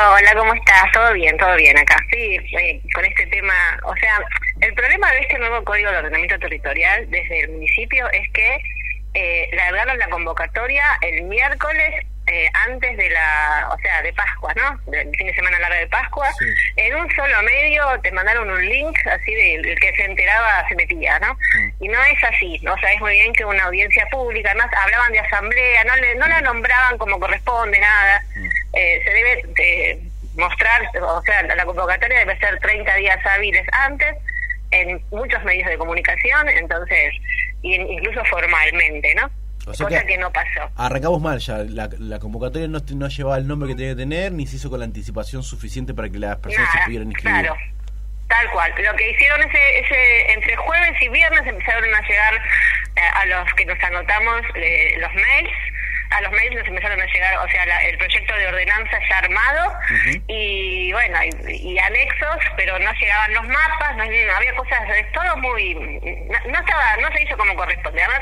Hola, ¿cómo estás? ¿Todo bien? ¿Todo bien acá? Sí, eh, con este tema, o sea, el problema de este nuevo Código de Ordenamiento Territorial desde el municipio es que eh, largaron la convocatoria el miércoles eh, antes de la, o sea, de Pascua, ¿no? Del fin de semana larga de Pascua. En un solo medio te mandaron un link así de el que se enteraba se metía, ¿no? Y no es así, ¿no? Sabes muy bien que una audiencia pública, además hablaban de asamblea, no, le, no la nombraban como corresponde, nada. Eh, se debe de mostrar, o sea, la convocatoria debe ser 30 días hábiles antes en muchos medios de comunicación, entonces, y incluso formalmente, ¿no? Cosa que, no pasó. Arrancamos mal ya, la, convocatoria no, no llevaba el nombre que tenía que tener, ni se hizo con la anticipación suficiente para que las personas se pudieran inscribir. Claro, tal cual. Lo que hicieron ese, ese entre jueves y viernes empezaron a llegar eh, a los que nos anotamos eh, los mails a los mails nos empezaron a llegar, o sea, el proyecto de ordenanza ya armado y bueno, y, anexos, pero no llegaban los mapas, no, había cosas, es todo muy, no, estaba, no se hizo como corresponde. Además,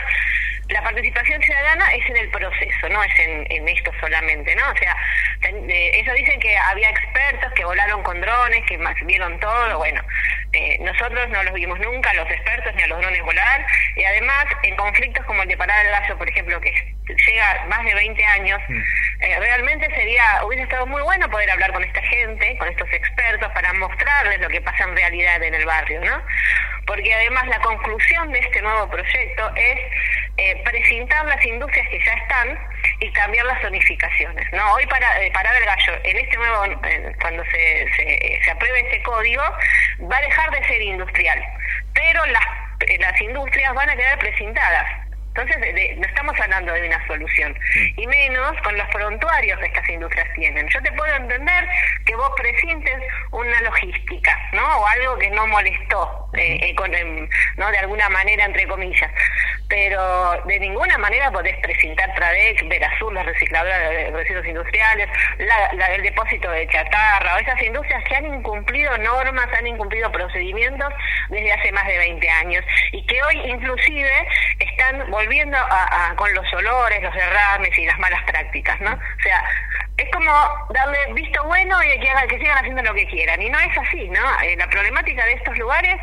la participación ciudadana es en el proceso, no es en, en esto solamente, ¿no? O sea, eh, ellos dicen que había expertos que volaron con drones, que vieron todo, bueno, eh, nosotros no los vimos nunca, los expertos ni a los drones volar, y además en conflictos como el de Parada del Gallo, por ejemplo, que llega más de 20 años, mm. eh, realmente sería, hubiese estado muy bueno poder hablar con esta gente, con estos expertos, para mostrarles lo que pasa en realidad en el barrio, ¿no? Porque además la conclusión de este nuevo proyecto es eh, presentar las industrias que ya están y cambiar las zonificaciones, ¿no? Hoy para, eh, para el gallo, en este nuevo, cuando se, se, se apruebe este código, va a dejar de ser industrial, pero las, las industrias van a quedar presentadas entonces, no estamos hablando de una solución, y menos con los prontuarios que estas industrias tienen. Yo te puedo entender que vos presentes una logística, ¿no? O algo que no molestó, eh, con, ¿no? De alguna manera, entre comillas. Pero de ninguna manera podés presentar Tradec, Verazur, la recicladora de residuos industriales, la, la del depósito de chatarra, o esas industrias que han incumplido normas, han incumplido procedimientos desde hace más de 20 años y que hoy inclusive están volviendo a, con los olores, los derrames y las malas prácticas, ¿no? O sea, es como darle visto bueno y que, que sigan haciendo lo que quieran. Y no es así, ¿no? Eh, la problemática de estos lugares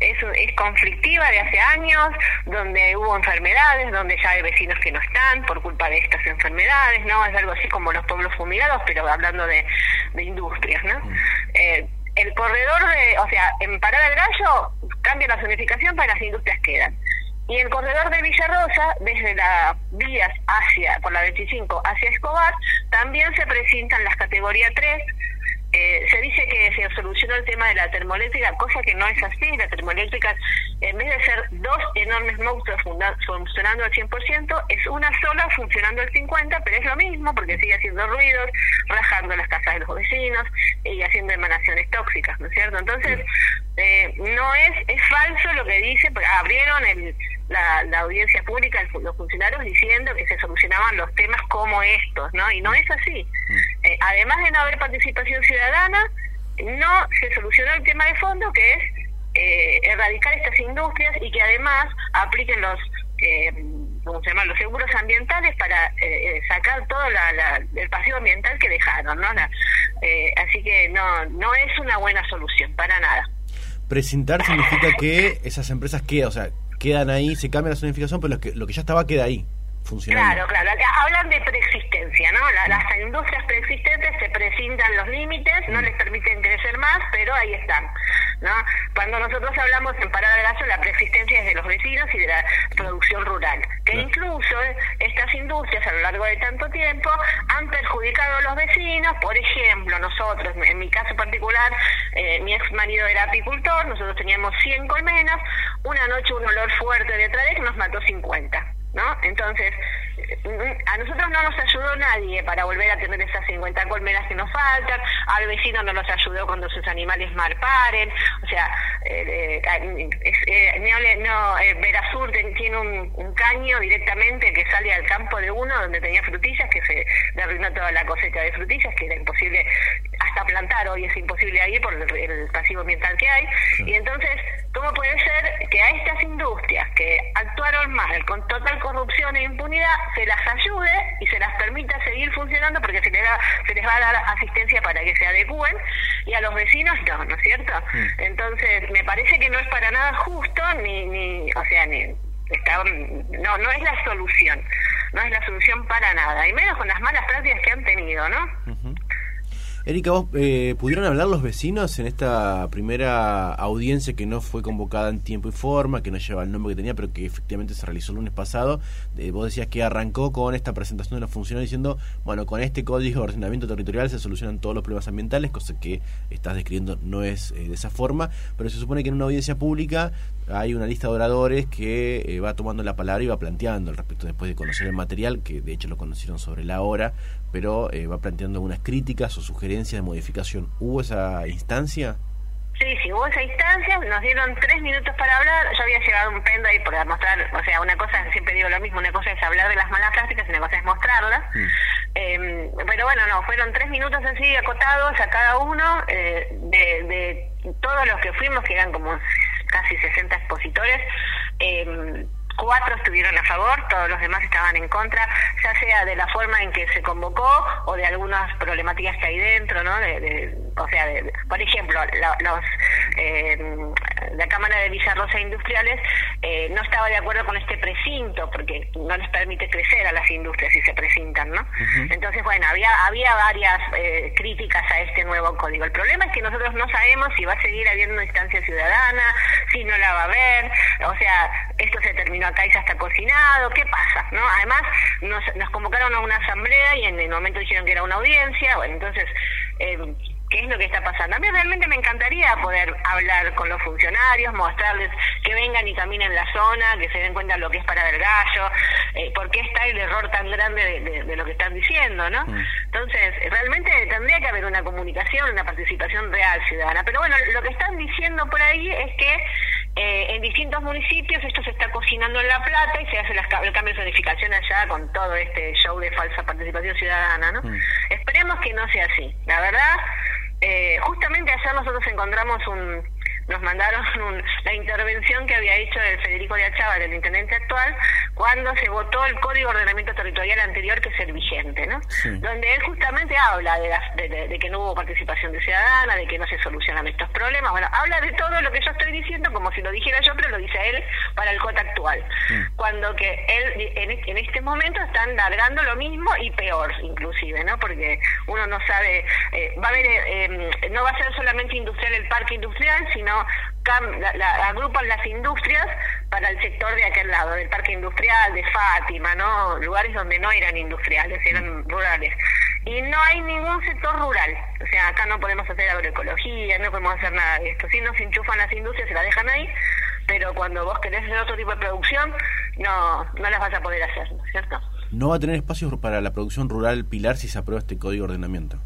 es, es conflictiva de hace años, donde hubo enfermedades, donde ya hay vecinos que no están por culpa de estas enfermedades, ¿no? Es algo así como los pueblos fumigados, pero hablando de, de industrias, ¿no? Mm. Eh, el corredor de, o sea, en Parada del Gallo cambia la zonificación para las industrias quedan. Y el corredor de Villarrosa, desde las vías hacia, por la 25 hacia Escobar, también se presentan las categorías 3. Eh, se dice que se solucionó el tema de la termoeléctrica, cosa que no es así. La termoeléctrica, en vez de ser dos enormes monstruos funcionando al 100%, es una sola funcionando al 50%, pero es lo mismo porque sigue haciendo ruidos, rajando las casas de los vecinos y haciendo emanaciones tóxicas, ¿no es cierto? Entonces, eh, no es, es falso lo que dice, abrieron el, la, la, audiencia pública, los funcionarios diciendo que se solucionaban los temas como estos, ¿no? Y no es así. Mm. Eh, además de no haber participación ciudadana, no se solucionó el tema de fondo, que es eh, erradicar estas industrias y que además apliquen los... Eh, ¿cómo se llama? los seguros ambientales para eh, sacar todo la, el pasivo ambiental que dejaron, ¿no? así que no no es una buena solución, para nada. Presentar significa que esas empresas quedan, o sea, quedan ahí, se cambia la zonificación, pero lo que, lo que ya estaba queda ahí. Funcionando. Claro, claro. hablan de preexistencia, ¿no? las industrias preexistentes se precintan los límites, no les permiten crecer más, pero ahí están. ¿no? Cuando nosotros hablamos en Parada de Gaso, la preexistencia es de los vecinos y de la producción rural, que incluso estas industrias a lo largo de tanto tiempo han perjudicado a los vecinos, por ejemplo, nosotros, en mi caso particular, eh, mi ex marido era apicultor, nosotros teníamos 100 colmenas, una noche un olor fuerte de Tradec nos mató 50. ¿no? Entonces, a nosotros no nos ayudó nadie para volver a tener esas 50 colmenas que nos faltan, al vecino no nos ayudó cuando sus animales marparen, o sea, eh, eh, eh no, eh, Verasur tiene un, caño directamente que sale al campo de uno donde tenía frutillas, que se le arruinó toda la cosecha de frutillas, que era imposible hasta plantar, hoy es imposible ahí por el, pasivo ambiental que hay, y entonces, ¿cómo puede ser que a estas industrias que actuaron mal, con total corrupción e impunidad, se las ayude y se las permita seguir funcionando porque se les, da, se les va a dar asistencia para que los vecinos no, ¿no es cierto? Entonces, me parece que no es para nada justo, ni, ni o sea, ni, está, no, no es la solución, no es la solución para nada, y menos con las malas prácticas que han tenido, ¿no? Erika, ¿vos eh, pudieron hablar los vecinos en esta primera audiencia que no fue convocada en tiempo y forma, que no lleva el nombre que tenía, pero que efectivamente se realizó el lunes pasado? Eh, vos decías que arrancó con esta presentación de los funcionarios diciendo, bueno, con este código de ordenamiento territorial se solucionan todos los problemas ambientales, cosa que estás describiendo no es eh, de esa forma, pero se supone que en una audiencia pública hay una lista de oradores que va tomando la palabra y va planteando al respecto. Después de conocer el material, que de hecho lo conocieron sobre la hora, pero va planteando algunas críticas o sugerencias de modificación. ¿Hubo esa instancia? Sí, sí, hubo esa instancia, nos dieron tres minutos para hablar, yo había llevado un pendrive para mostrar, o sea, una cosa, siempre digo lo mismo, una cosa es hablar de las malas prácticas y una cosa es mostrarlas, eh, pero bueno, no, fueron tres minutos así acotados a cada uno eh, de, de todos los que fuimos, que eran como casi 60 expositores, eh, cuatro estuvieron a favor, todos los demás estaban en contra, ya sea de la forma en que se convocó o de algunas problemáticas que hay dentro, ¿no? De, o sea, por ejemplo, los, eh, la Cámara de Villarrosa Industriales eh, no estaba de acuerdo con este precinto porque no les permite crecer a las industrias si se precintan, ¿no? Entonces, bueno, había había varias eh, críticas a este nuevo código. El problema es que nosotros no sabemos si va a seguir habiendo una instancia ciudadana, si no la va a haber, o sea, esto se terminó acá y ya está cocinado, ¿qué pasa? ¿no? Además, nos, nos convocaron a una asamblea y en el momento dijeron que era una audiencia, bueno, entonces... Eh, qué es lo que está pasando. A mí realmente me encantaría poder hablar con los funcionarios, mostrarles que vengan y caminen la zona, que se den cuenta de lo que es para el gallo, eh, por qué está el error tan grande de, lo que están diciendo, ¿no? Mm. Entonces, realmente tendría que haber una comunicación, una participación real ciudadana. Pero bueno, lo que están diciendo por ahí es que eh, en distintos municipios esto se está cocinando en La Plata y se hace el cambio de zonificación allá con todo este show de falsa participación ciudadana, ¿no? Mm. Esperemos que no sea así. La verdad, eh, justamente ayer nosotros encontramos un, nos mandaron la intervención que había hecho el Federico de Achava, el intendente actual, cuando se votó el Código de Ordenamiento Territorial anterior, que es el vigente, ¿no? Donde él justamente habla de, de, que no hubo participación de ciudadana, de que no se solucionan estos problemas. Bueno, habla de todo lo que yo estoy diciendo como si lo dijera yo, pero lo dice él para el COTA actual. Cuando que él, en, este momento están largando lo mismo y peor, inclusive, ¿no? Porque uno no sabe, eh, va a haber, eh, em, no va a ser solamente industrial el parque industrial, sino la, agrupan las industrias para el sector de aquel lado, del parque industrial, de Fátima, ¿no? Lugares donde no eran industriales, eran rurales. Y no hay ningún sector rural. O sea, acá no podemos hacer agroecología, no podemos hacer nada de esto. Si nos enchufan las industrias, se las dejan ahí, pero cuando vos querés hacer otro tipo de producción, no, no las vas a poder hacer, ¿no es cierto? No va a tener espacios para la producción rural Pilar si se aprueba este código de ordenamiento.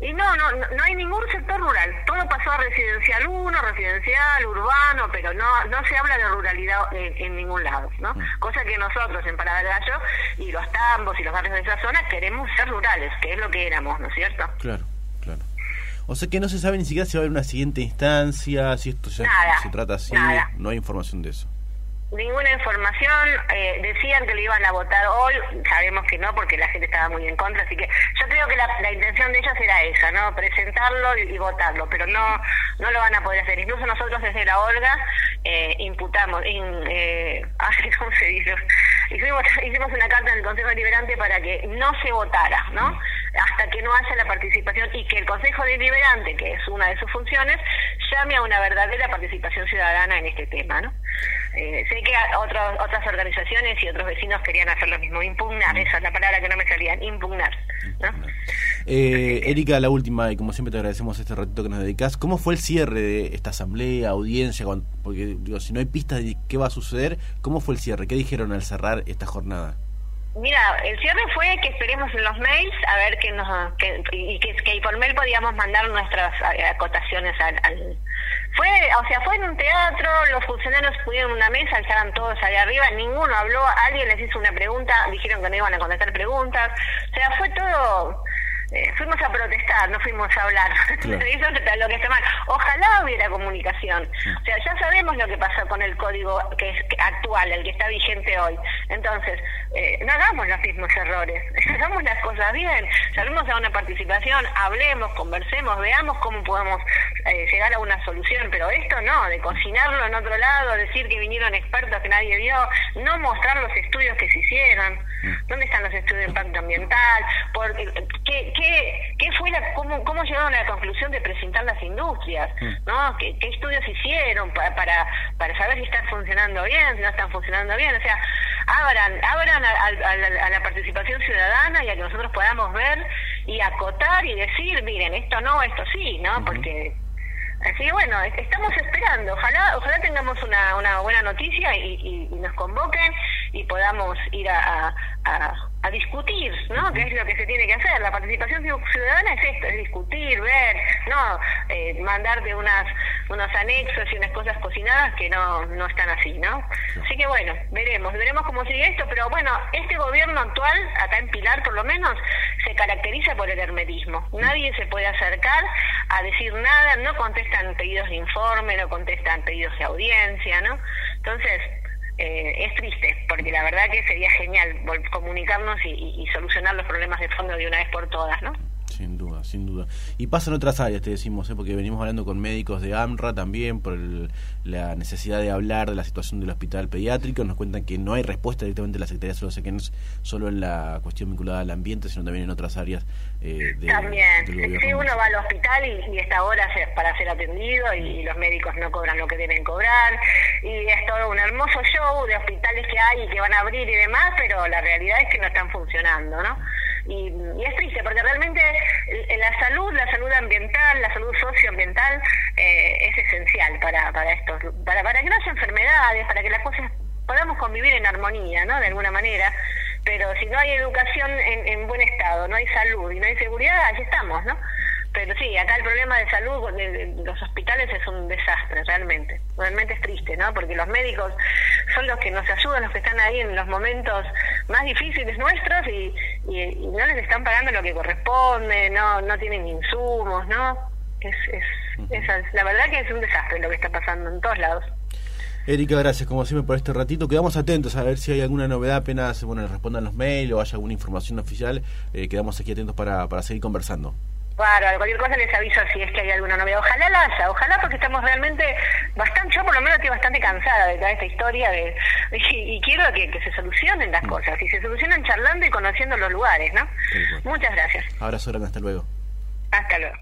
Y no, no, no hay ningún sector rural. Todo pasó a residencial uno, residencial, urbano, pero no no se habla de ruralidad en, ningún lado, ¿no? Mm. Cosa que nosotros en Parada Gallo y los tambos y los barrios de esa zona queremos ser rurales, que es lo que éramos, ¿no es cierto? Claro, claro. O sea que no se sabe ni siquiera si va a haber una siguiente instancia, si esto se, se trata así, no hay información de eso ninguna información, eh, decían que lo iban a votar hoy, sabemos que no porque la gente estaba muy en contra, así que yo creo que la, intención de ellos era esa, ¿no? Presentarlo y, votarlo, pero no no lo van a poder hacer. Incluso nosotros desde la Olga eh, imputamos, eh, ¿cómo se dice? Hicimos, hicimos una carta en el Consejo Deliberante para que no se votara, ¿no? Hasta que no haya la participación y que el Consejo Deliberante, que es una de sus funciones, llame a una verdadera participación ciudadana en este tema, ¿no? Eh, sé que otros, otras organizaciones y otros vecinos querían hacer lo mismo, impugnar, esa es la palabra que no me salía, impugnar. Eh, Erika, la última, y como siempre te agradecemos este ratito que nos dedicas, ¿cómo fue el cierre de esta asamblea, audiencia? porque digo, si no hay pistas de qué va a suceder, ¿cómo fue el cierre? ¿Qué dijeron al cerrar esta jornada? Mira, el cierre fue que esperemos en los mails a ver que nos que, y que, que por mail podíamos mandar nuestras eh, acotaciones al, al, fue, o sea, fue en un teatro, los funcionarios pudieron una mesa, estaban todos ahí arriba, ninguno habló, alguien les hizo una pregunta, dijeron que no iban a contestar preguntas, o sea, fue todo eh, fuimos a protestar, no fuimos a hablar. Eso es lo que está mal. Ojalá hubiera comunicación. O sea, ya sabemos lo que pasó con el código que es actual, el que está vigente hoy. Entonces, eh, no hagamos los mismos errores, hagamos las cosas bien, salgamos a una participación, hablemos, conversemos, veamos cómo podemos eh, llegar a una solución, pero esto no, de cocinarlo en otro lado, decir que vinieron expertos que nadie vio, no mostrar los estudios que se hicieron. ¿dónde están los estudios de impacto ambiental? Por, ¿qué, qué, qué fue la, cómo, cómo llegaron a la conclusión de presentar las industrias? Mm. ¿no? ¿Qué, ¿Qué, estudios hicieron para, para, para saber si están funcionando bien, si no están funcionando bien? O sea, abran, abran a, la participación ciudadana y a que nosotros podamos ver y acotar y decir, miren, esto no, esto sí, ¿no? Porque Así bueno, estamos esperando. Ojalá, ojalá tengamos una, una buena noticia y, nos convoquen y podamos ir a, a, discutir, ¿no? ¿Qué es lo que se tiene que hacer? La participación ciudadana es esto, es discutir, ver, no eh, mandarte unas unos anexos y unas cosas cocinadas que no, no están así, ¿no? Así que bueno, veremos, veremos cómo sigue esto, pero bueno, este gobierno actual, acá en Pilar por lo menos, se caracteriza por el hermetismo. Nadie se puede acercar a decir nada, no contestan pedidos de informe, no contestan pedidos de audiencia, ¿no? Entonces, eh, es triste, porque la verdad que sería genial comunicarnos y, y solucionar los problemas de fondo de una vez por todas, ¿no? Sin duda, sin duda. Y pasan otras áreas, te decimos, ¿eh? porque venimos hablando con médicos de AMRA también por la necesidad de hablar de la situación del hospital pediátrico. Nos cuentan que no hay respuesta directamente de la Secretaría de Salud, que no es solo en la cuestión vinculada al ambiente, sino también en otras áreas eh, de, También, si uno va al hospital y, está horas para ser atendido y, los médicos no cobran lo que deben cobrar y es todo un hermoso show de hospitales que hay y que van a abrir y demás, pero la realidad es que no están funcionando, ¿no? Y, es triste porque realmente la salud, la salud ambiental, la salud socioambiental eh, es esencial para, para, estos, para, para que no haya enfermedades, para que las cosas podamos convivir en armonía, ¿no? De alguna manera. Pero si no hay educación en, en buen estado, no hay salud y no hay seguridad, allí estamos, ¿no? Pero sí, acá el problema de salud de, los hospitales es un desastre, realmente. Realmente es triste, ¿no? Porque los médicos son los que nos ayudan, los que están ahí en los momentos más difíciles nuestros y, y, no les están pagando lo que corresponde, no no tienen insumos, ¿no? Es, es, la verdad que es un desastre lo que está pasando en todos lados. Erika, gracias como siempre por este ratito. Quedamos atentos a ver si hay alguna novedad apenas bueno, respondan los mails o haya alguna información oficial. Eh, quedamos aquí atentos para, para seguir conversando. Claro, cualquier cosa les aviso si es que hay alguna novedad. Ojalá la haya, ojalá porque estamos realmente bastante, yo por lo menos estoy bastante cansada de toda esta historia de, y, quiero que, se solucionen las mm. cosas y se solucionan charlando y conociendo los lugares, ¿no? Muchas gracias. Abrazo grande, hasta luego. Hasta luego.